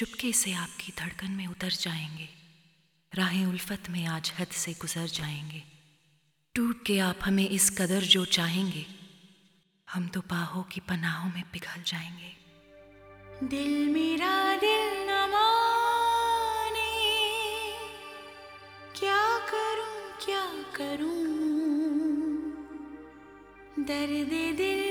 चुपके से आपकी धड़कन में उतर जाएँगे। राहें उल्फत में आज हद से गुजर जाएँगे। टूट के आप हमें इस कदर जो चाहेंगे, हम तो बाहों की पनाहों में पिघल जाएँगे। दिल मेरा दिल न माने, क्या करूँ क्या करूँ? दर्द दिल